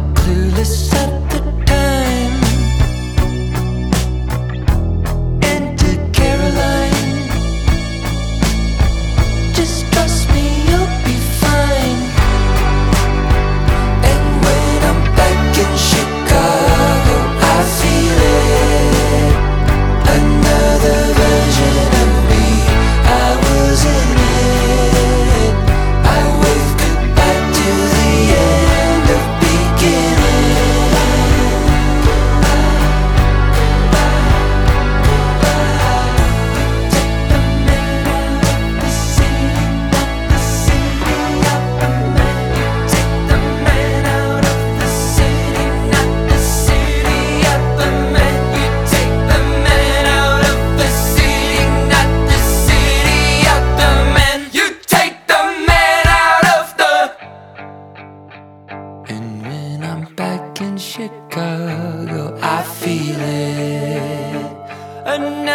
clueless at Chicago. I feel it. And